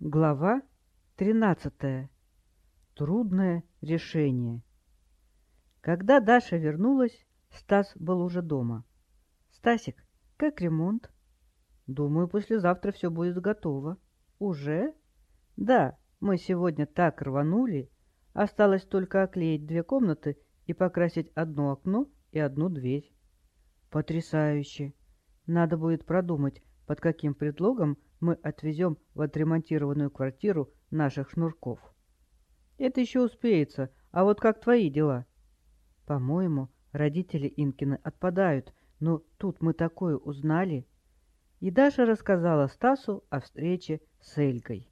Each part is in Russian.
Глава 13. Трудное решение. Когда Даша вернулась, Стас был уже дома. «Стасик, как ремонт?» «Думаю, послезавтра все будет готово». «Уже?» «Да, мы сегодня так рванули. Осталось только оклеить две комнаты и покрасить одно окно и одну дверь». «Потрясающе! Надо будет продумать, под каким предлогом мы отвезем в отремонтированную квартиру наших шнурков. Это еще успеется, а вот как твои дела? По-моему, родители Инкины отпадают, но тут мы такое узнали. И Даша рассказала Стасу о встрече с Эльгой.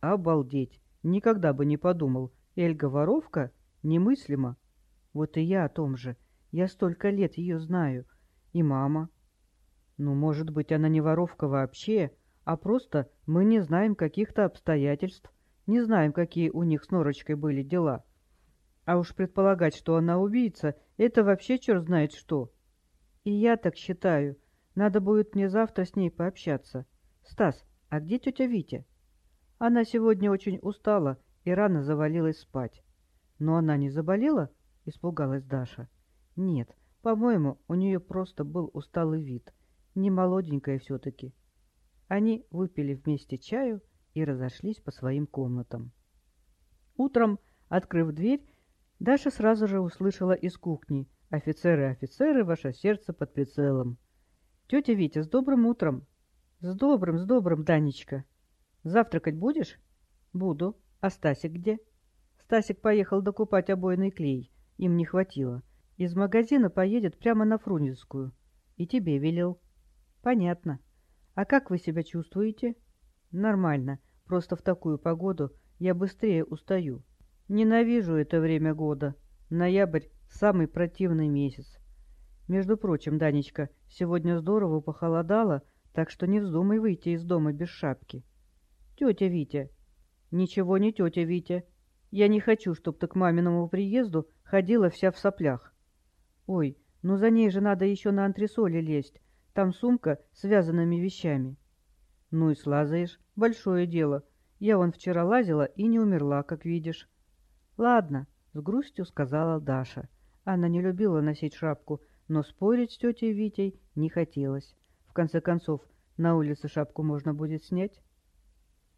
Обалдеть! Никогда бы не подумал. Эльга воровка? Немыслимо. Вот и я о том же. Я столько лет ее знаю. И мама. Ну, может быть, она не воровка вообще, а просто мы не знаем каких-то обстоятельств, не знаем, какие у них с Норочкой были дела. А уж предполагать, что она убийца, это вообще черт знает что. И я так считаю. Надо будет мне завтра с ней пообщаться. Стас, а где тетя Витя? Она сегодня очень устала и рано завалилась спать. Но она не заболела? Испугалась Даша. Нет, по-моему, у нее просто был усталый вид. Не молоденькая все-таки. Они выпили вместе чаю и разошлись по своим комнатам. Утром, открыв дверь, Даша сразу же услышала из кухни «Офицеры, офицеры, ваше сердце под прицелом». «Тетя Витя, с добрым утром!» «С добрым, с добрым, Данечка!» «Завтракать будешь?» «Буду. А Стасик где?» Стасик поехал докупать обойный клей. Им не хватило. Из магазина поедет прямо на Фрунзенскую. И тебе велел. Понятно. А как вы себя чувствуете? Нормально. Просто в такую погоду я быстрее устаю. Ненавижу это время года. Ноябрь – самый противный месяц. Между прочим, Данечка, сегодня здорово похолодало, так что не вздумай выйти из дома без шапки. Тетя Витя. Ничего не тетя Витя. Я не хочу, чтоб ты к маминому приезду ходила вся в соплях. Ой, ну за ней же надо еще на антресоли лезть, там сумка с вязаными вещами. Ну и слазаешь. Большое дело. Я вон вчера лазила и не умерла, как видишь. Ладно, с грустью сказала Даша. Она не любила носить шапку, но спорить с тетей Витей не хотелось. В конце концов, на улице шапку можно будет снять.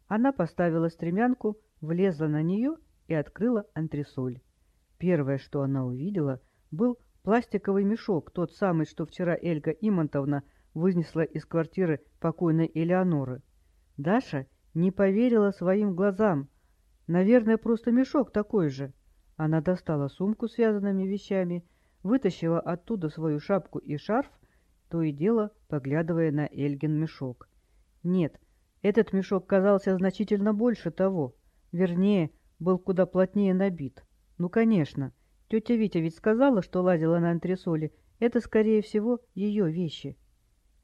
Она поставила стремянку, влезла на нее и открыла антресоль. Первое, что она увидела, был Пластиковый мешок, тот самый, что вчера Эльга Имонтовна вынесла из квартиры покойной Элеоноры. Даша не поверила своим глазам. Наверное, просто мешок такой же. Она достала сумку с связанными вещами, вытащила оттуда свою шапку и шарф, то и дело поглядывая на Эльгин мешок. Нет, этот мешок казался значительно больше того. Вернее, был куда плотнее набит. Ну, конечно, — Тетя Витя ведь сказала, что лазила на антресоли. Это, скорее всего, ее вещи.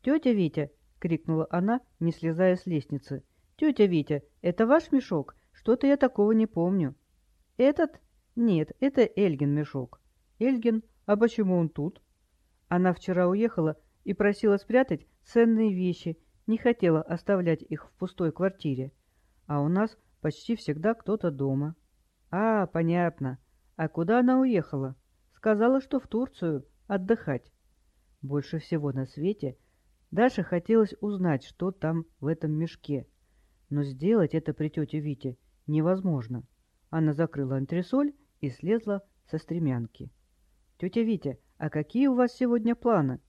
«Тетя Витя!» — крикнула она, не слезая с лестницы. «Тетя Витя, это ваш мешок? Что-то я такого не помню». «Этот? Нет, это Эльгин мешок». «Эльгин? А почему он тут?» Она вчера уехала и просила спрятать ценные вещи, не хотела оставлять их в пустой квартире. А у нас почти всегда кто-то дома. «А, понятно. А куда она уехала? Сказала, что в Турцию отдыхать. Больше всего на свете Даше хотелось узнать, что там в этом мешке. Но сделать это при тете Вите невозможно. Она закрыла антресоль и слезла со стремянки. «Тетя Витя, а какие у вас сегодня планы?»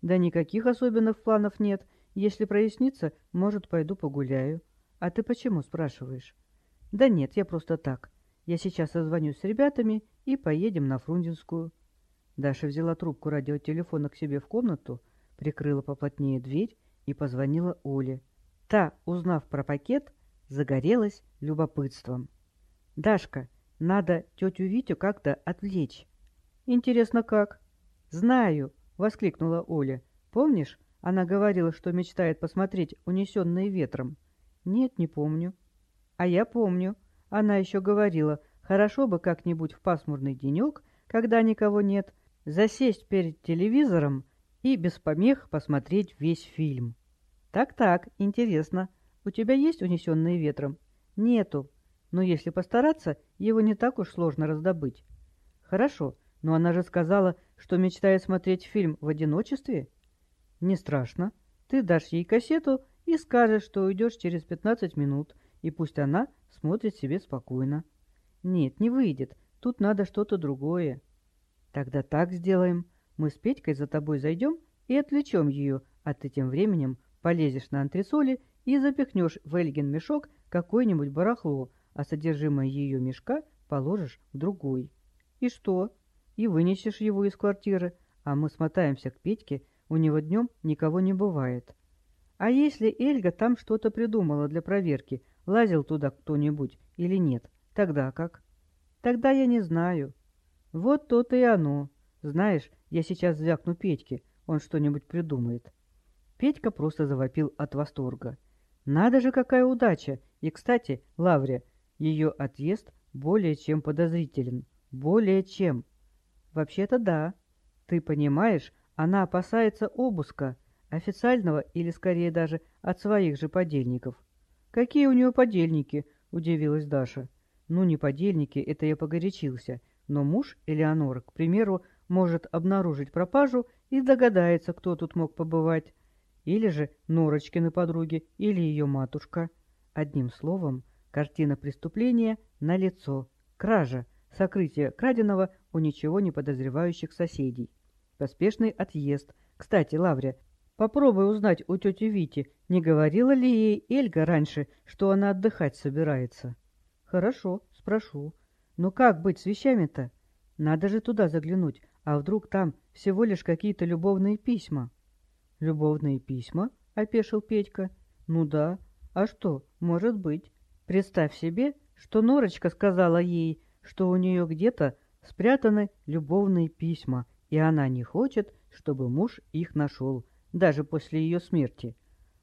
«Да никаких особенных планов нет. Если прояснится, может, пойду погуляю». «А ты почему спрашиваешь?» «Да нет, я просто так. Я сейчас созвонюсь с ребятами и поедем на Фрунзенскую. Даша взяла трубку радиотелефона к себе в комнату, прикрыла поплотнее дверь и позвонила Оле. Та, узнав про пакет, загорелась любопытством. «Дашка, надо тетю Витю как-то отвлечь». «Интересно, как?» «Знаю», — воскликнула Оля. «Помнишь, она говорила, что мечтает посмотреть «Унесенные ветром»?» «Нет, не помню». «А я помню», она еще говорила, хорошо бы как-нибудь в пасмурный денек, когда никого нет, засесть перед телевизором и без помех посмотреть весь фильм. Так-так, интересно. у тебя есть унесенные ветром? Нету. Но если постараться, его не так уж сложно раздобыть. Хорошо, но она же сказала, что мечтает смотреть фильм в одиночестве. Не страшно. Ты дашь ей кассету и скажешь, что уйдешь через 15 минут, и пусть она смотрит себе спокойно. Нет, не выйдет. Тут надо что-то другое. Тогда так сделаем. Мы с Петькой за тобой зайдем и отвлечем ее, а ты тем временем полезешь на антресоли и запихнешь в Эльгин мешок какое-нибудь барахло, а содержимое ее мешка положишь в другой. И что? И вынесешь его из квартиры, а мы смотаемся к Петьке, у него днем никого не бывает. А если Эльга там что-то придумала для проверки, лазил туда кто-нибудь или нет, тогда как? Тогда я не знаю. Вот то-то и оно. Знаешь, я сейчас звякну Петьке, он что-нибудь придумает. Петька просто завопил от восторга. Надо же, какая удача! И, кстати, Лаврия, ее отъезд более чем подозрителен. Более чем. Вообще-то да. Ты понимаешь, она опасается обыска, официального или скорее даже от своих же подельников. Какие у нее подельники? Удивилась Даша. Ну, не подельники, это я погорячился. Но муж Элеонора, к примеру, может обнаружить пропажу и догадается, кто тут мог побывать. Или же Норочкины подруги, или ее матушка. Одним словом, картина преступления на лицо. Кража, сокрытие краденого у ничего не подозревающих соседей. Поспешный отъезд. Кстати, Лаврия, попробуй узнать у тети Вити, не говорила ли ей Эльга раньше, что она отдыхать собирается. Хорошо, спрошу. Но как быть с вещами-то? Надо же туда заглянуть, а вдруг там всего лишь какие-то любовные письма? Любовные письма? — опешил Петька. Ну да. А что, может быть. Представь себе, что Норочка сказала ей, что у нее где-то спрятаны любовные письма, и она не хочет, чтобы муж их нашел, даже после ее смерти.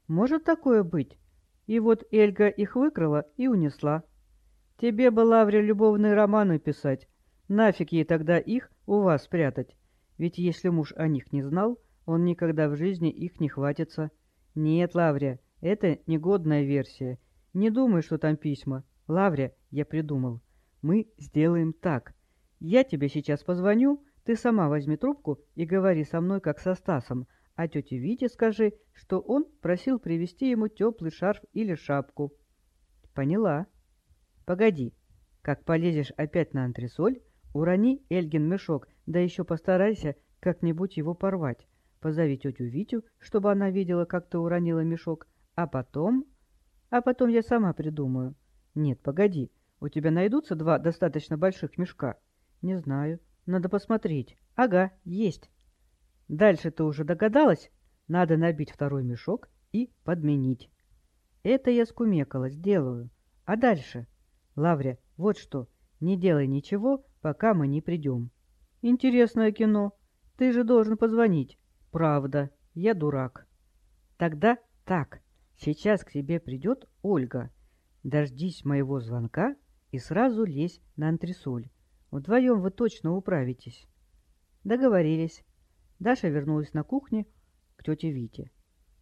Может такое быть? И вот Эльга их выкрала и унесла. Тебе бы, Лавре, любовные романы писать. Нафиг ей тогда их у вас спрятать? Ведь если муж о них не знал, он никогда в жизни их не хватится. Нет, Лаврия, это негодная версия. Не думай, что там письма. Лаврия, я придумал. Мы сделаем так. Я тебе сейчас позвоню, ты сама возьми трубку и говори со мной, как со Стасом, а тете Вите скажи, что он просил привезти ему теплый шарф или шапку. Поняла. Погоди, как полезешь опять на антресоль, урони Эльгин мешок, да еще постарайся как-нибудь его порвать. Позови тетю Витю, чтобы она видела, как ты уронила мешок, а потом... А потом я сама придумаю. Нет, погоди, у тебя найдутся два достаточно больших мешка? Не знаю, надо посмотреть. Ага, есть. Дальше ты уже догадалась? Надо набить второй мешок и подменить. Это я скумекала, сделаю. А дальше? Лавря, вот что, не делай ничего, пока мы не придем. Интересное кино. Ты же должен позвонить. Правда, я дурак. Тогда так, сейчас к тебе придет Ольга. Дождись моего звонка и сразу лезь на антресоль. Вдвоем вы точно управитесь. Договорились. Даша вернулась на кухню к тете Вите.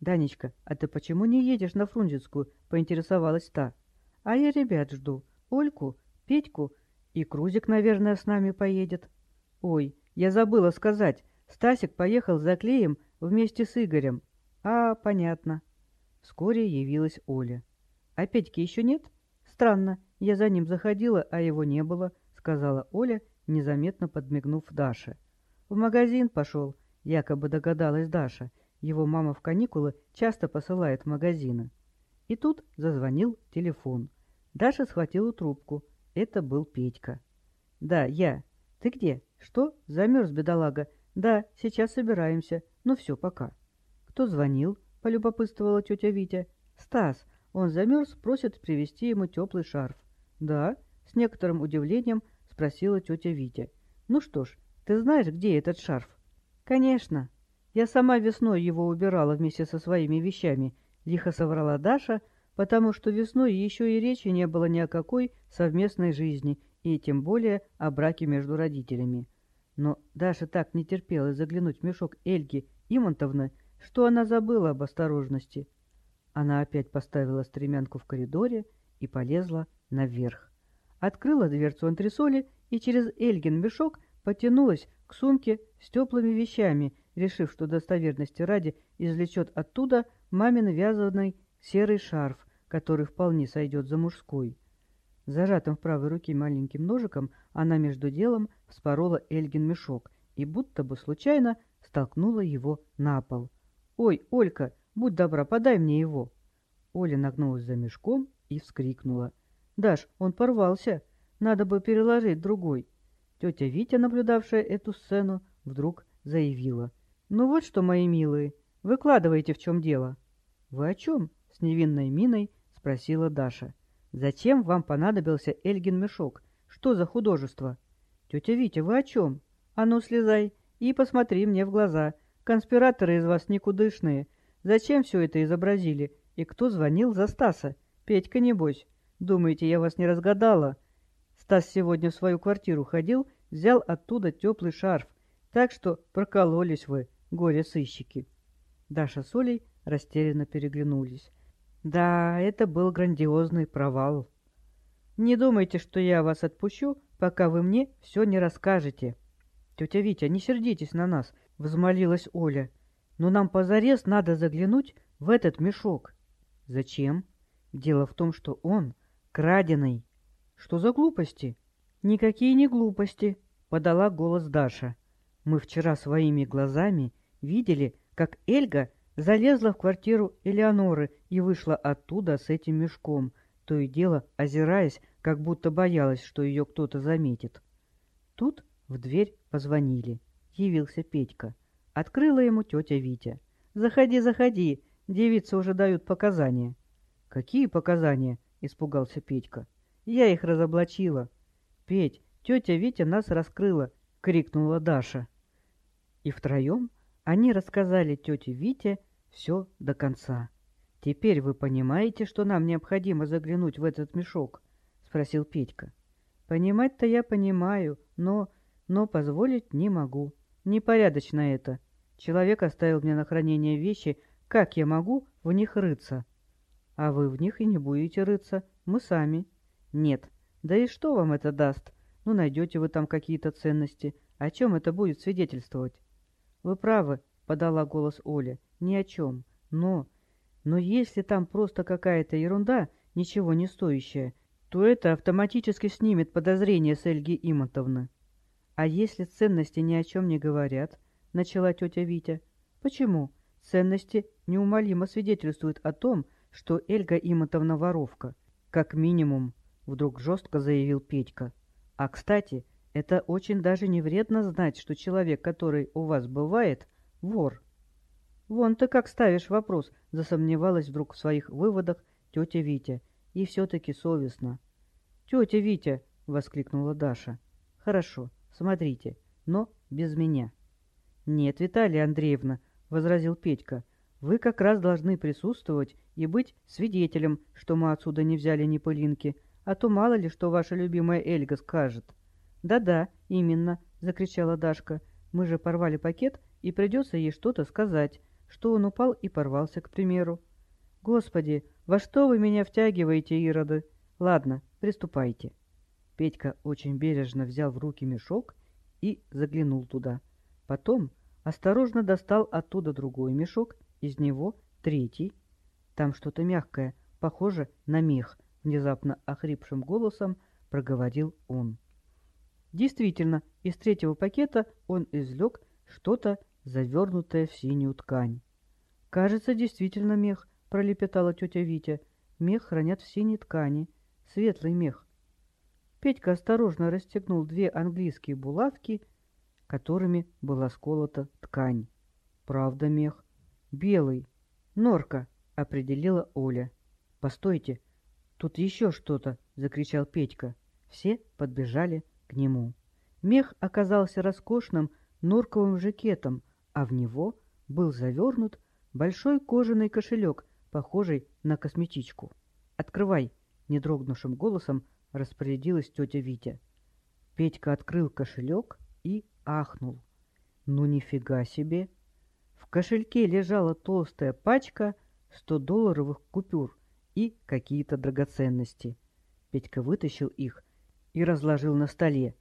«Данечка, а ты почему не едешь на Фрунзенскую?» — поинтересовалась та. «А я ребят жду. Ольку, Петьку и Крузик, наверное, с нами поедет. Ой, я забыла сказать, Стасик поехал за клеем вместе с Игорем. А, понятно. Вскоре явилась Оля. А Петьки еще нет? Странно, я за ним заходила, а его не было, сказала Оля, незаметно подмигнув Даше. В магазин пошел, якобы догадалась Даша. Его мама в каникулы часто посылает в магазины. И тут зазвонил телефон. Даша схватила трубку. Это был Петька. «Да, я. Ты где? Что? Замерз, бедолага. Да, сейчас собираемся. Ну все, пока». «Кто звонил?» — полюбопытствовала тетя Витя. «Стас. Он замерз, просит привезти ему теплый шарф». «Да?» — с некоторым удивлением спросила тетя Витя. «Ну что ж, ты знаешь, где этот шарф?» «Конечно. Я сама весной его убирала вместе со своими вещами», — лихо соврала Даша, — потому что весной еще и речи не было ни о какой совместной жизни, и тем более о браке между родителями. Но Даша так не терпела заглянуть в мешок Эльги Имонтовны, что она забыла об осторожности. Она опять поставила стремянку в коридоре и полезла наверх. Открыла дверцу антресоли и через Эльгин мешок потянулась к сумке с теплыми вещами, решив, что достоверности ради извлечет оттуда мамин вязаный серый шарф, который вполне сойдет за мужской. Зажатым в правой руке маленьким ножиком она между делом вспорола Эльгин мешок и будто бы случайно столкнула его на пол. «Ой, Олька, будь добра, подай мне его!» Оля нагнулась за мешком и вскрикнула. «Даш, он порвался! Надо бы переложить другой!» Тетя Витя, наблюдавшая эту сцену, вдруг заявила. «Ну вот что, мои милые, выкладывайте, в чем дело». «Вы о чем?» — с невинной миной спросила Даша. «Зачем вам понадобился Эльгин мешок? Что за художество?» «Тетя Витя, вы о чем? А ну, слезай и посмотри мне в глаза. Конспираторы из вас никудышные. Зачем все это изобразили? И кто звонил за Стаса? Петька, небось. Думаете, я вас не разгадала?» Стас сегодня в свою квартиру ходил, взял оттуда теплый шарф. Так что прокололись вы, горе-сыщики. Даша с Олей растерянно переглянулись. Да, это был грандиозный провал. Не думайте, что я вас отпущу, пока вы мне все не расскажете. Тетя Витя, не сердитесь на нас, — взмолилась Оля. Но нам позарез надо заглянуть в этот мешок. Зачем? Дело в том, что он краденый. Что за глупости? Никакие не глупости, — подала голос Даша. Мы вчера своими глазами видели, как Эльга залезла в квартиру Элеоноры и вышла оттуда с этим мешком, то и дело озираясь, как будто боялась, что ее кто-то заметит. Тут в дверь позвонили. Явился Петька. Открыла ему тетя Витя. «Заходи, заходи, девицы уже дают показания». «Какие показания?» — испугался Петька. «Я их разоблачила». «Петь, тетя Витя нас раскрыла!» — крикнула Даша. И втроем они рассказали тете Вите все до конца. «Теперь вы понимаете, что нам необходимо заглянуть в этот мешок?» — спросил Петька. «Понимать-то я понимаю, но... но позволить не могу. Непорядочно это. Человек оставил мне на хранение вещи, как я могу в них рыться?» «А вы в них и не будете рыться. Мы сами». «Нет. Да и что вам это даст? Ну, найдете вы там какие-то ценности. О чем это будет свидетельствовать?» «Вы правы», — подала голос Оля ни о чем. Но... Но если там просто какая-то ерунда, ничего не стоящая, то это автоматически снимет подозрение с Эльги Имонтовны. А если ценности ни о чем не говорят, начала тетя Витя, почему? Ценности неумолимо свидетельствуют о том, что Эльга Имонтовна воровка. Как минимум, вдруг жестко заявил Петька. А, кстати, это очень даже не вредно знать, что человек, который у вас бывает, вор. «Вон ты как ставишь вопрос», — засомневалась вдруг в своих выводах тетя Витя. «И все-таки совестно». «Тетя Витя!» — воскликнула Даша. «Хорошо, смотрите, но без меня». «Нет, Виталия Андреевна», — возразил Петька, — «вы как раз должны присутствовать и быть свидетелем, что мы отсюда не взяли ни пылинки, а то мало ли, что ваша любимая Эльга скажет». «Да-да, именно», — закричала Дашка, — «мы же порвали пакет, и придется ей что-то сказать» что он упал и порвался, к примеру. «Господи, во что вы меня втягиваете, ироды? Ладно, приступайте». Петька очень бережно взял в руки мешок и заглянул туда. Потом осторожно достал оттуда другой мешок, из него третий. Там что-то мягкое, похоже на мех, внезапно охрипшим голосом проговорил он. Действительно, из третьего пакета он извлек что-то завернутая в синюю ткань. «Кажется, действительно мех», — пролепетала тетя Витя. «Мех хранят в синей ткани. Светлый мех». Петька осторожно расстегнул две английские булавки, которыми была сколота ткань. «Правда мех. Белый. Норка», — определила Оля. «Постойте, тут еще что-то!» — закричал Петька. Все подбежали к нему. Мех оказался роскошным норковым жакетом, а в него был завернут большой кожаный кошелек, похожий на косметичку. «Открывай!» — недрогнувшим голосом распорядилась тетя Витя. Петька открыл кошелек и ахнул. «Ну нифига себе!» В кошельке лежала толстая пачка сто долларовых купюр и какие-то драгоценности. Петька вытащил их и разложил на столе.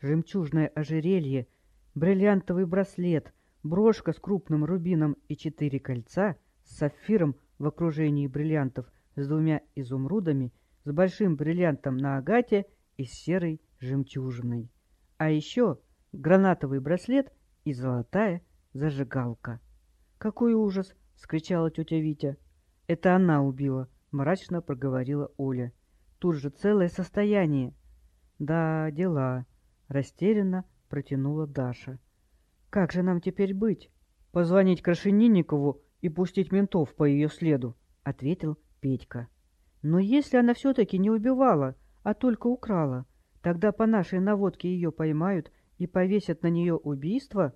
Жемчужное ожерелье, бриллиантовый браслет, брошка с крупным рубином и четыре кольца с сапфиром в окружении бриллиантов с двумя изумрудами, с большим бриллиантом на агате и с серой жемчужиной. А еще гранатовый браслет и золотая зажигалка. «Какой ужас!» — скричала тетя Витя. «Это она убила!» — мрачно проговорила Оля. «Тут же целое состояние!» «Да, дела!» — растерянно протянула Даша. «Как же нам теперь быть?» «Позвонить Крашенинникову и пустить ментов по ее следу», — ответил Петька. «Но если она все-таки не убивала, а только украла, тогда по нашей наводке ее поймают и повесят на нее убийство?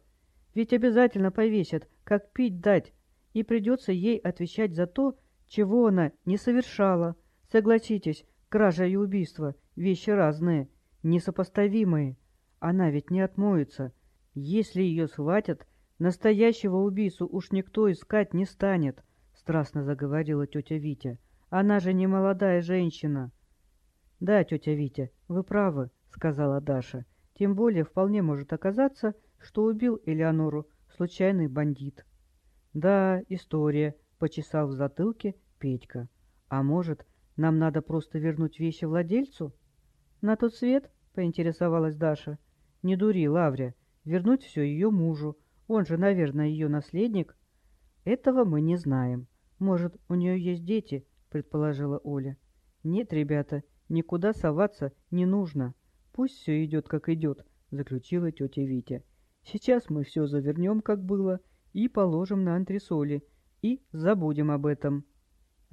Ведь обязательно повесят, как пить дать, и придется ей отвечать за то, чего она не совершала. Согласитесь, кража и убийство — вещи разные, несопоставимые. Она ведь не отмоется. Если ее схватят, настоящего убийцу уж никто искать не станет, — страстно заговорила тетя Витя. Она же не молодая женщина. — Да, тетя Витя, вы правы, — сказала Даша. Тем более вполне может оказаться, что убил Элеонору случайный бандит. — Да, история, — почесал в затылке Петька. — А может, нам надо просто вернуть вещи владельцу? — На тот свет, — поинтересовалась Даша. — Не дури, Лавря, вернуть все ее мужу. Он же, наверное, ее наследник. — Этого мы не знаем. Может, у нее есть дети, предположила Оля. «Нет, ребята, никуда соваться не нужно. Пусть все идет, как идет», — заключила тетя Витя. «Сейчас мы все завернем, как было, и положим на антресоли, и забудем об этом».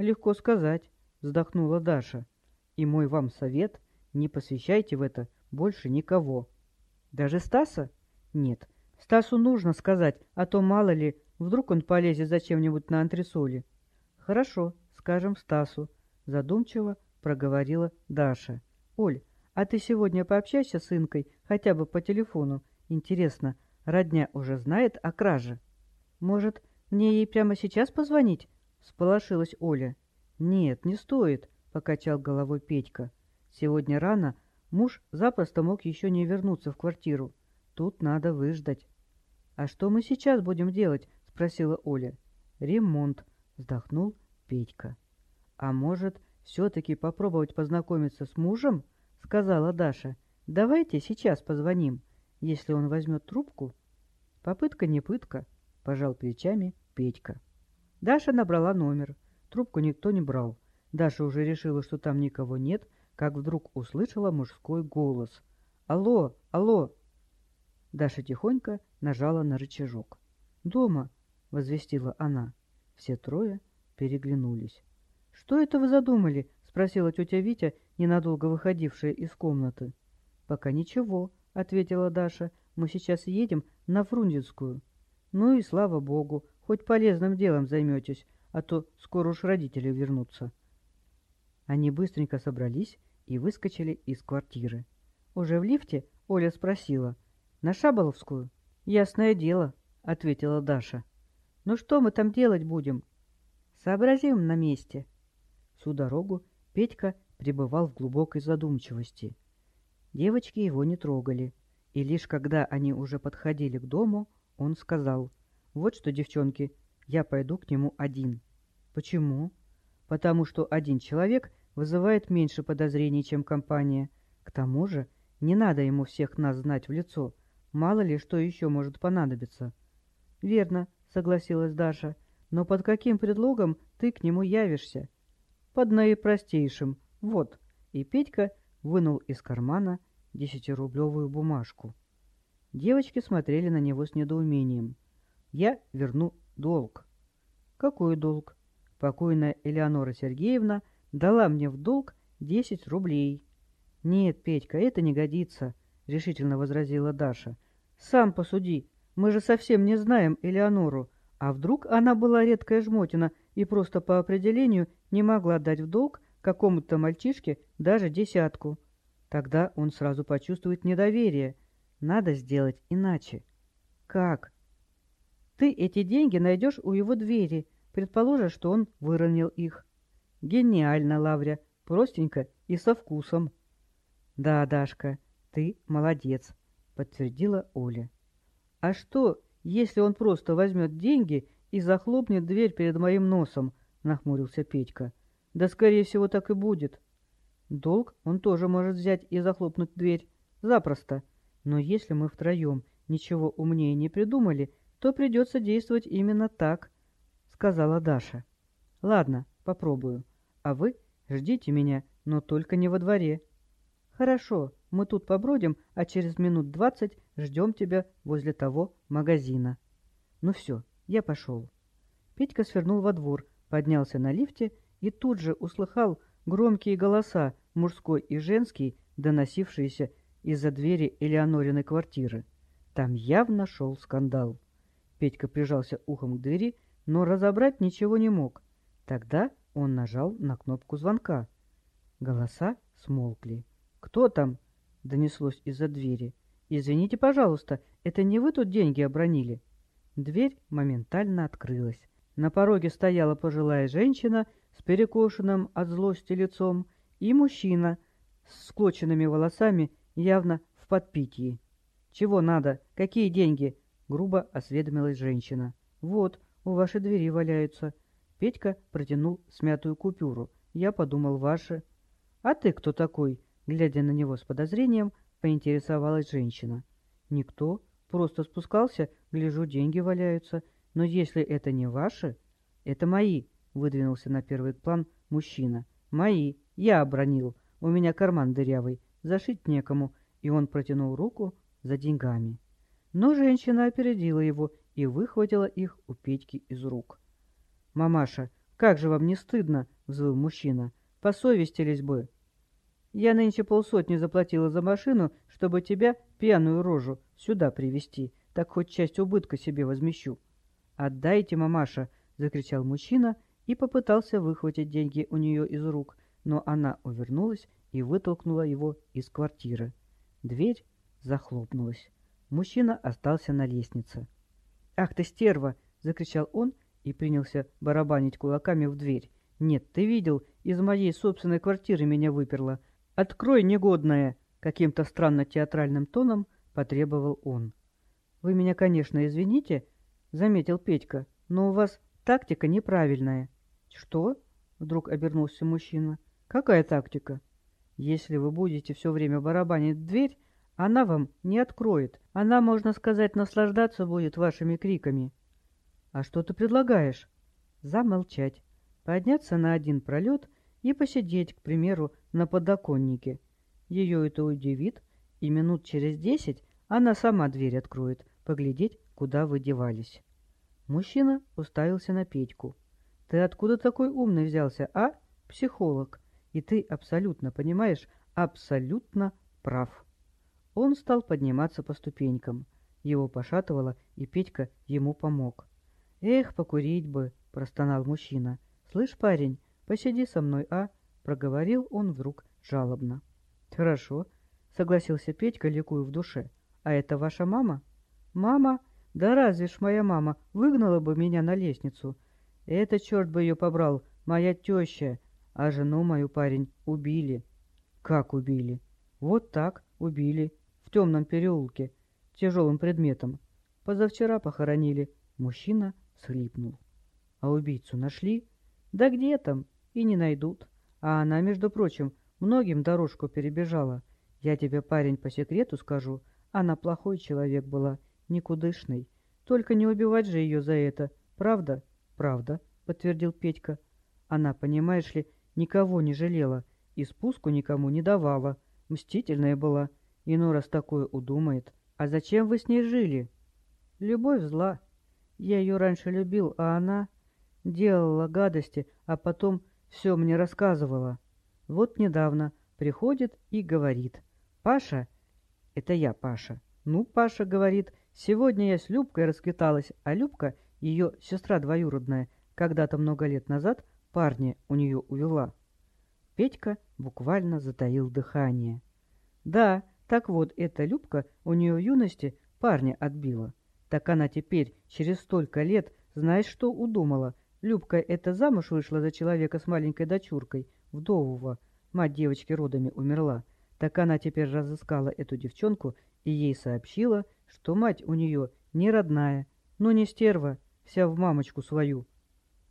«Легко сказать», — вздохнула Даша. «И мой вам совет — не посвящайте в это больше никого». «Даже Стаса?» «Нет, Стасу нужно сказать, а то мало ли, вдруг он полезет зачем-нибудь на антресоли». «Хорошо», скажем Стасу», — задумчиво проговорила Даша. «Оль, а ты сегодня пообщайся с Инкой хотя бы по телефону. Интересно, родня уже знает о краже?» «Может, мне ей прямо сейчас позвонить?» — всполошилась Оля. «Нет, не стоит», — покачал головой Петька. «Сегодня рано, муж запросто мог еще не вернуться в квартиру. Тут надо выждать». «А что мы сейчас будем делать?» — спросила Оля. «Ремонт», — вздохнул Петька. «А может, все-таки попробовать познакомиться с мужем?» — сказала Даша. «Давайте сейчас позвоним, если он возьмет трубку». «Попытка не пытка», — пожал плечами Петька. Даша набрала номер. Трубку никто не брал. Даша уже решила, что там никого нет, как вдруг услышала мужской голос. «Алло, алло!» Даша тихонько нажала на рычажок. «Дома!» — возвестила она. Все трое переглянулись. «Что это вы задумали?» — спросила тетя Витя, ненадолго выходившая из комнаты. «Пока ничего», — ответила Даша. «Мы сейчас едем на Фрунзенскую». «Ну и слава богу, хоть полезным делом займетесь, а то скоро уж родители вернутся». Они быстренько собрались и выскочили из квартиры. Уже в лифте Оля спросила. «На Шаболовскую?» «Ясное дело», — ответила Даша. «Ну что мы там делать будем?» Сообразим на месте. Всю дорогу Петька пребывал в глубокой задумчивости. Девочки его не трогали, и лишь когда они уже подходили к дому, он сказал, «Вот что, девчонки, я пойду к нему один». «Почему?» «Потому что один человек вызывает меньше подозрений, чем компания. К тому же не надо ему всех нас знать в лицо, мало ли что еще может понадобиться». «Верно», — согласилась Даша, — но под каким предлогом ты к нему явишься? Под наипростейшим. Вот. И Петька вынул из кармана десятирублевую бумажку. Девочки смотрели на него с недоумением. Я верну долг. Какой долг? Покойная Элеонора Сергеевна дала мне в долг десять рублей. Нет, Петька, это не годится, решительно возразила Даша. Сам посуди, мы же совсем не знаем Элеонору. А вдруг она была редкая жмотина и просто по определению не могла дать в долг какому-то мальчишке даже десятку? Тогда он сразу почувствует недоверие. Надо сделать иначе. Как? Ты эти деньги найдешь у его двери, Предположим, что он выронил их. Гениально, Лавря, простенько и со вкусом. Да, Дашка, ты молодец, подтвердила Оля. А что, если он просто возьмет деньги и захлопнет дверь перед моим носом? Нахмурился Петька. Да, скорее всего, так и будет. Долг он тоже может взять и захлопнуть дверь. Запросто. Но если мы втроем ничего умнее не придумали, то придется действовать именно так, сказала Даша. Ладно, попробую. А вы ждите меня, но только не во дворе. Хорошо, мы тут побродим, а через минут двадцать ждем тебя возле того магазина. Ну все, я пошел. Петька свернул во двор, поднялся на лифте и тут же услыхал громкие голоса, мужской и женский, доносившиеся из-за двери Элеонориной квартиры. Там явно шел скандал. Петька прижался ухом к двери, но разобрать ничего не мог. Тогда он нажал на кнопку звонка. Голоса смолкли. «Кто там?» — донеслось из-за двери. «Извините, пожалуйста, это не вы тут деньги обронили?» Дверь моментально открылась. На пороге стояла пожилая женщина с перекошенным от злости лицом и мужчина с склоченными волосами, явно в подпитии. «Чего надо? Какие деньги?» — грубо осведомилась женщина. «Вот, у вашей двери валяются». Петька протянул смятую купюру. Я подумал, ваши. «А ты кто такой?» Глядя на него с подозрением, поинтересовалась женщина. «Никто. Просто спускался, гляжу, деньги валяются. Но если это не ваши...» «Это мои», — выдвинулся на первый план мужчина. «Мои. Я обронил. У меня карман дырявый. Зашить некому». И он протянул руку за деньгами. Но женщина опередила его и выхватила их у Петьки из рук. «Мамаша, как же вам не стыдно?» — взвыл мужчина. «Посовестились бы». «Я нынче полсотни заплатила за машину, чтобы тебя, пьяную рожу, сюда привести. Так хоть часть убытка себе возмещу». «Отдайте, мамаша!» — закричал мужчина и попытался выхватить деньги у нее из рук, но она увернулась и вытолкнула его из квартиры. Дверь захлопнулась. Мужчина остался на лестнице. «Ах ты, стерва!» — закричал он и принялся барабанить кулаками в дверь. «Нет, ты видел, из моей собственной квартиры меня выперло. Открой, негодная!» — каким-то странно театральным тоном потребовал он. «Вы меня, конечно, извините», — заметил Петька, — «но у вас тактика неправильная». «Что?» — вдруг обернулся мужчина. «Какая тактика?» «Если вы будете все время барабанить в дверь, она вам не откроет. Она, можно сказать, наслаждаться будет вашими криками». «А что ты предлагаешь?» «Замолчать. Подняться на один пролет и посидеть, к примеру, на подоконнике. Ее это удивит, и минут через десять она сама дверь откроет, поглядеть, куда вы девались». Мужчина уставился на Петьку. «Ты откуда такой умный взялся, а? Психолог. И ты абсолютно, понимаешь, абсолютно прав». Он стал подниматься по ступенькам. Его пошатывало, и Петька ему помог. «Эх, покурить бы!» — простонал мужчина. «Слышь, парень, посиди со мной, а?» — проговорил он вдруг жалобно. «Хорошо», — согласился Петька, ликуя в душе. «А это ваша мама?» «Мама? Да разве ж моя мама выгнала бы меня на лестницу? Это черт бы ее побрал, моя теща, а жену мою парень убили». «Как убили?» «Вот так, убили, темном переулке, тяжелым предметом. Позавчера похоронили». Мужчина схлипнул. А убийцу нашли? Да где там? И не найдут. А она, между прочим, многим дорожку перебежала. Я тебе, парень, по секрету скажу, она плохой человек была, никудышный. Только не убивать же ее за это. Правда? Правда, подтвердил Петька. Она, понимаешь ли, никого не жалела и спуску никому не давала. Мстительная была. И раз такое удумает. А зачем вы с ней жили? Любовь зла, я ее раньше любил, а она делала гадости, а потом все мне рассказывала. Вот недавно приходит и говорит. «Паша?» «Это я, Паша». «Ну, Паша говорит, сегодня я с Любкой расквиталась, а Любка, ее сестра двоюродная, когда-то много лет назад парня у нее увела». Петька буквально затаил дыхание. «Да, так вот, эта Любка у нее в юности парня отбила. Так она теперь, через столько лет, знаешь, что удумала? Любка эта замуж вышла за человека с маленькой дочуркой, вдового. Мать девочки родами умерла. Так она теперь разыскала эту девчонку и ей сообщила, что мать у нее не родная, но не стерва, вся в мамочку свою.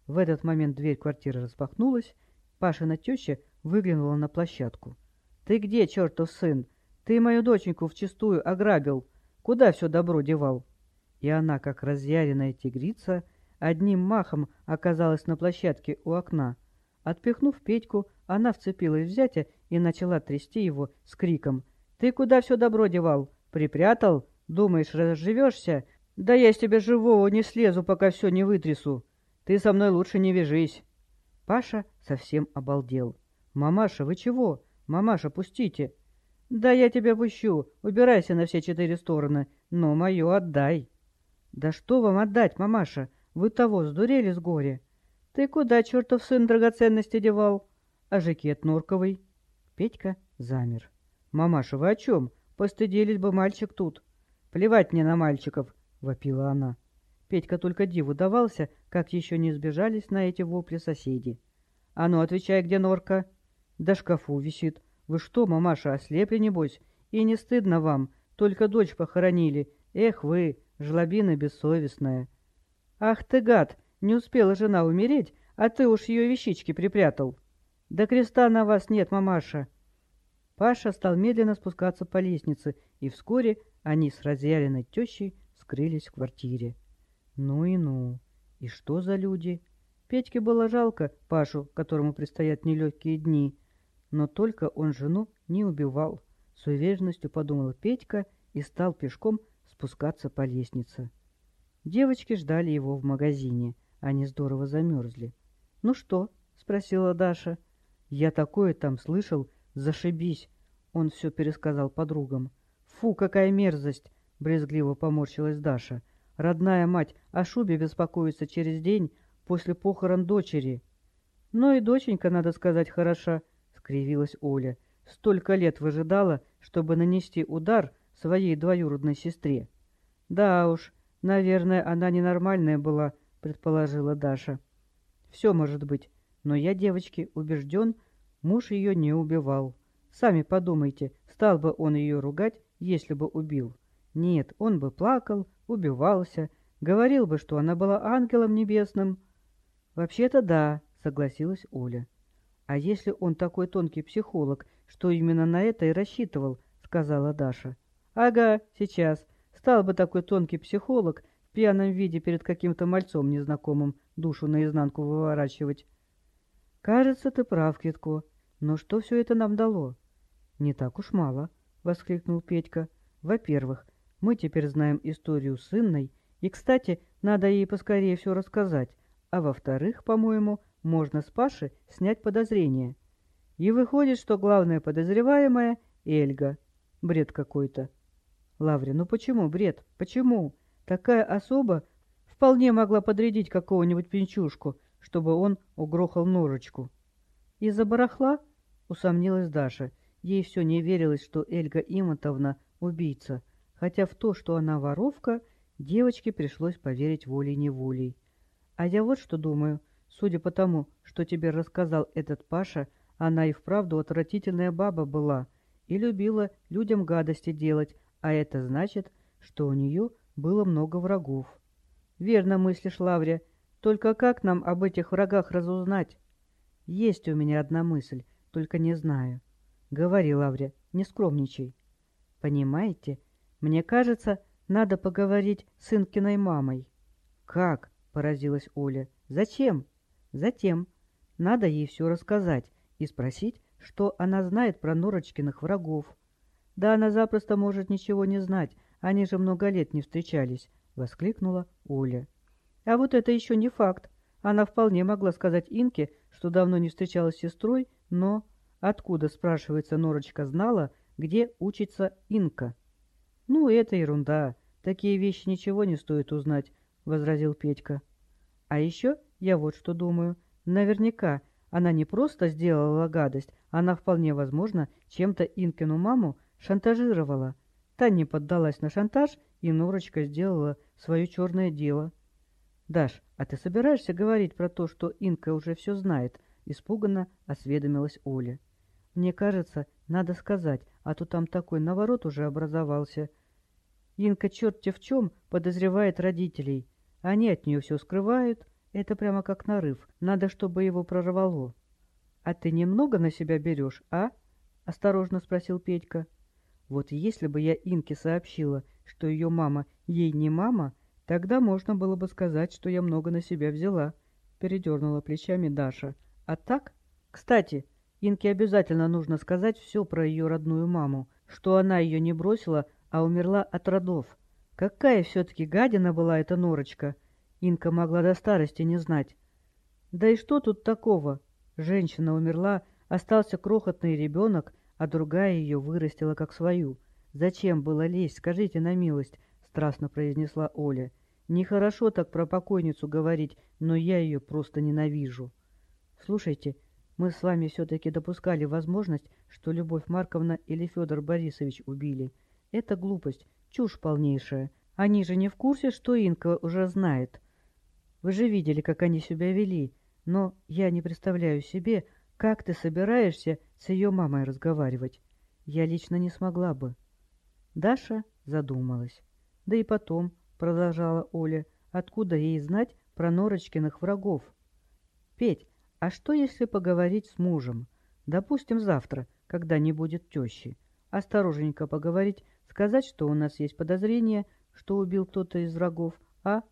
В этот момент дверь квартиры распахнулась, Пашина теща выглянула на площадку. «Ты где, чертов сын? Ты мою доченьку вчистую ограбил. Куда все добро девал?» И она, как разъяренная тигрица, одним махом оказалась на площадке у окна. Отпихнув Петьку, она вцепилась в зятя и начала трясти его с криком. «Ты куда все добро девал? Припрятал? Думаешь, разживешься? Да я с тебя живого не слезу, пока все не вытрясу. Ты со мной лучше не вяжись!» Паша совсем обалдел. «Мамаша, вы чего? Мамаша, пустите!» «Да я тебя пущу. Убирайся на все четыре стороны. Но мое отдай». «Да что вам отдать, мамаша? Вы того сдурели с горя?» «Ты куда, чертов сын, драгоценности девал?» «А жакет норковый?» Петька замер. «Мамаша, вы о чем? Постыдились бы мальчик тут». «Плевать мне на мальчиков!» — вопила она. Петька только диву давался, как еще не сбежались на эти вопли соседи. «А ну, отвечай, где норка?» «Да шкафу висит. Вы что, мамаша, ослепли, небось? И не стыдно вам, только дочь похоронили. Эх вы, жлобина бессовестная!» «Ах ты, гад! Не успела жена умереть, а ты уж ее вещички припрятал!» «Да креста на вас нет, мамаша!» Паша стал медленно спускаться по лестнице, и вскоре они с разъяренной тещей скрылись в квартире. Ну и ну! И что за люди? Петьке было жалко Пашу, которому предстоят нелегкие дни, но только он жену не убивал. С уверенностью подумал Петька и стал пешком спускаться по лестнице. Девочки ждали его в магазине. Они здорово замерзли. «Ну что?» — спросила Даша. «Я такое там слышал. Зашибись!» Он все пересказал подругам. «Фу, какая мерзость!» — брезгливо поморщилась Даша. «Родная мать о шубе беспокоится через день после похорон дочери». «Ну и доченька, надо сказать, хороша», скривилась Оля. «Столько лет выжидала, чтобы нанести удар своей двоюродной сестре». «Да уж, наверное, она ненормальная была», — предположила Даша. «Все может быть, но я, девочки, убежден, муж ее не убивал. Сами подумайте, стал бы он ее ругать, если бы убил. Нет, он бы плакал, убивался, говорил бы, что она была ангелом небесным». «Вообще-то да», — согласилась Оля. «А если он такой тонкий психолог, что именно на это и рассчитывал?» — сказала Даша. «Ага, сейчас. Стал бы такой тонкий психолог в пьяном виде перед каким-то мальцом незнакомым душу наизнанку выворачивать». «Кажется, ты прав, Китко. Но что все это нам дало?» «Не так уж мало», — воскликнул Петька. «Во-первых, мы теперь знаем историю с Инной, и, кстати, надо ей поскорее все рассказать. А во-вторых, по-моему, можно с Паши снять подозрение. И выходит, что главная подозреваемая — Эльга. Бред какой-то. Лаври, ну почему бред? Почему? Такая особа вполне могла подрядить какого-нибудь пинчушку, чтобы он угрохал ножечку. Из-за барахла? Усомнилась Даша. Ей все не верилось, что Эльга Имонтовна — убийца, хотя в то, что она воровка, девочке пришлось поверить волей-неволей. А я вот что думаю — Судя по тому, что тебе рассказал этот Паша, она и вправду отвратительная баба была и любила людям гадости делать, а это значит, что у нее было много врагов. Верно мыслишь, Лаврия, только как нам об этих врагах разузнать? Есть у меня одна мысль, только не знаю. Говори, Лаврия, не скромничай. Понимаете, мне кажется, надо поговорить с Инкиной мамой. Как? — поразилась Оля. Зачем? Затем надо ей все рассказать и спросить, что она знает про Норочкиных врагов. Да она запросто может ничего не знать, они же много лет не встречались, — воскликнула Оля. А вот это еще не факт. Она вполне могла сказать Инке, что давно не встречалась с сестрой, но... Откуда, спрашивается, Норочка знала, где учится Инка? — Ну, это ерунда. Такие вещи ничего не стоит узнать, — возразил Петька. — А еще я вот что думаю. Наверняка она не просто сделала гадость, она вполне возможно чем-то Инкину маму шантажировала. Та не поддалась на шантаж, и Норочка сделала свое черное дело. «Даш, а ты собираешься говорить про то, что Инка уже все знает?» — испуганно осведомилась Оля. «Мне кажется, надо сказать, а то там такой наворот уже образовался. Инка черт-те в чем подозревает родителей. Они от нее все скрывают. Это прямо как нарыв. Надо, чтобы его прорвало». «А ты немного на себя берешь, а?» — осторожно спросил Петька. «Вот если бы я Инке сообщила, что ее мама ей не мама, Тогда можно было бы сказать, что я много на себя взяла, передернула плечами Даша. А так? Кстати, Инке обязательно нужно сказать все про ее родную маму, что она ее не бросила, а умерла от родов. Какая все-таки гадина была эта норочка! Инка могла до старости не знать. Да и что тут такого? Женщина умерла, остался крохотный ребенок, а другая ее вырастила как свою. Зачем было лезть, скажите на милость, страстно произнесла Оля. Нехорошо так про покойницу говорить, но я ее просто ненавижу. Слушайте, мы с вами все-таки допускали возможность, что Любовь Марковна или Федор Борисович убили. Это глупость, чушь полнейшая. Они же не в курсе, что Инка уже знает. Вы же видели, как они себя вели. Но я не представляю себе, как ты собираешься с ее мамой разговаривать. Я лично не смогла бы. Даша задумалась. Да и потом, продолжала Оля. «Откуда ей знать про Норочкиных врагов?» «Петь, а что, если поговорить с мужем? Допустим, завтра, когда не будет тещи. Осторожненько поговорить, сказать, что у нас есть подозрение, что убил кто-то из врагов, а?» —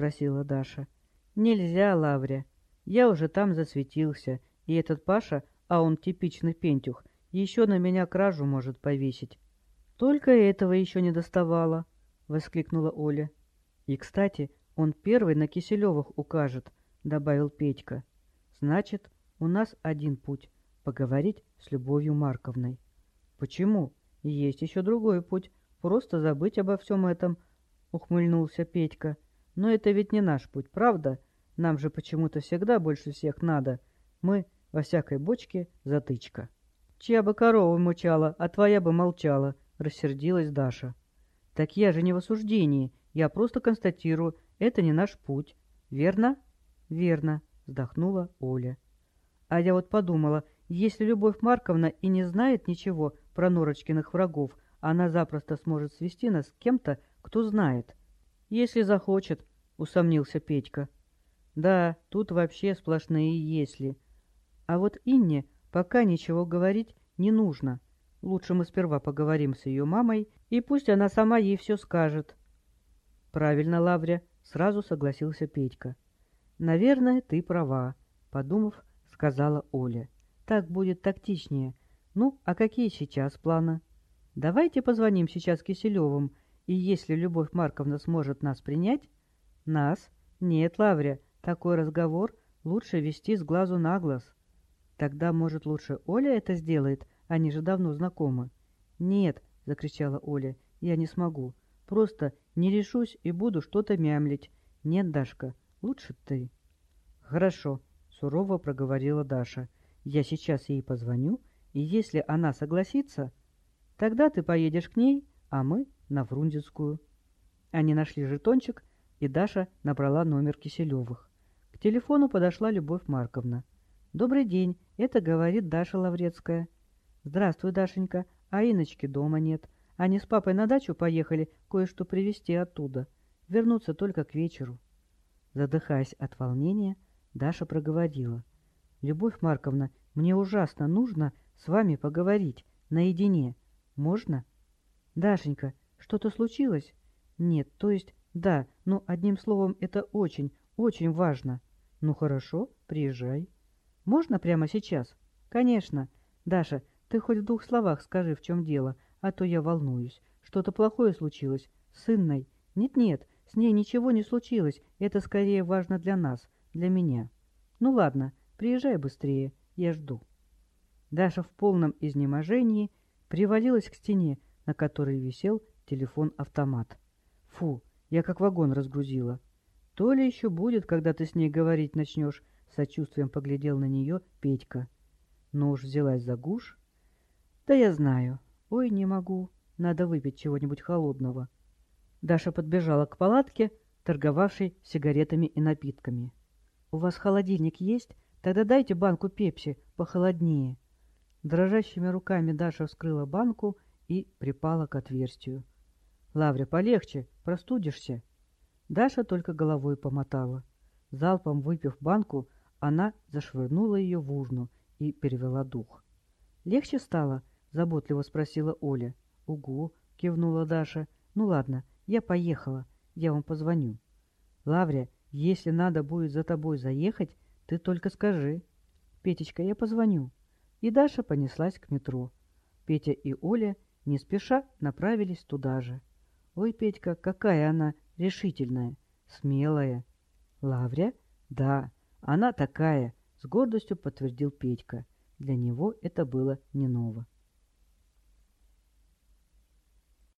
спросила Даша. «Нельзя, Лавря. Я уже там засветился, и этот Паша, а он типичный пентюх, еще на меня кражу может повесить». «Только этого еще не доставало», воскликнула Оля. И, кстати, он первый на Киселевых укажет, добавил Петька. Значит, у нас один путь — поговорить с Любовью Марковной. Почему? Есть еще другой путь — просто забыть обо всем этом, — ухмыльнулся Петька. Но это ведь не наш путь, правда? Нам же почему-то всегда больше всех надо. Мы во всякой бочке затычка. Чья бы корова мучала, а твоя бы молчала, — рассердилась Даша. Так я же не в осуждении, я просто констатирую, это не наш путь. Верно? Верно, вздохнула Оля. А я вот подумала, если Любовь Марковна и не знает ничего про Норочкиных врагов, она запросто сможет свести нас с кем-то, кто знает. Если захочет, усомнился Петька. Да, тут вообще сплошные «если». А вот Инне пока ничего говорить не нужно. Лучше мы сперва поговорим с ее мамой, и пусть она сама ей все скажет. Правильно, Лавря, сразу согласился Петька. Наверное, ты права, подумав, сказала Оля. Так будет тактичнее. Ну, а какие сейчас планы? Давайте позвоним сейчас Киселевым, и если Любовь Марковна сможет нас принять... Нас? Нет, Лавря, такой разговор лучше вести с глазу на глаз. Тогда, может, лучше Оля это сделает, они же давно знакомы. «Нет», — закричала Оля, — «я не смогу. Просто не решусь и буду что-то мямлить. Нет, Дашка, лучше ты». «Хорошо», — сурово проговорила Даша. «Я сейчас ей позвоню, и если она согласится, тогда ты поедешь к ней, а мы на Фрунзенскую». Они нашли жетончик, и Даша набрала номер Киселевых. К телефону подошла Любовь Марковна. «Добрый день, это говорит Даша Лаврецкая». «Здравствуй, Дашенька. А Иночки дома нет. Они с папой на дачу поехали кое-что привезти оттуда. Вернуться только к вечеру». Задыхаясь от волнения, Даша проговорила. «Любовь Марковна, мне ужасно нужно с вами поговорить, наедине. Можно?» «Дашенька, что-то случилось?» «Нет, то есть, да, но одним словом, это очень, очень важно». «Ну хорошо, приезжай». «Можно прямо сейчас?» «Конечно. Даша, ты хоть в двух словах скажи, в чем дело, а то я волнуюсь. Что-то плохое случилось? С Инной? Нет-нет, с ней ничего не случилось. Это скорее важно для нас, для меня. Ну ладно, приезжай быстрее, я жду. Даша в полном изнеможении привалилась к стене, на которой висел телефон-автомат. Фу, я как вагон разгрузила. То ли еще будет, когда ты с ней говорить начнешь, сочувствием поглядел на нее Петька. Но уж взялась за гуш, да я знаю. Ой, не могу. Надо выпить чего-нибудь холодного. Даша подбежала к палатке, торговавшей сигаретами и напитками. «У вас холодильник есть? Тогда дайте банку пепси похолоднее». Дрожащими руками Даша вскрыла банку и припала к отверстию. «Лавря, полегче, простудишься». Даша только головой помотала. Залпом выпив банку, она зашвырнула ее в урну и перевела дух. «Легче стало?» — заботливо спросила Оля. «Угу», — кивнула Даша. «Ну ладно, я поехала. Я вам позвоню». «Лавря, если надо будет за тобой заехать, ты только скажи». «Петечка, я позвоню». И Даша понеслась к метро. Петя и Оля не спеша направились туда же. «Ой, Петька, какая она решительная, смелая!» «Лавря?» «Да, она такая», — с гордостью подтвердил Петька. Для него это было не ново.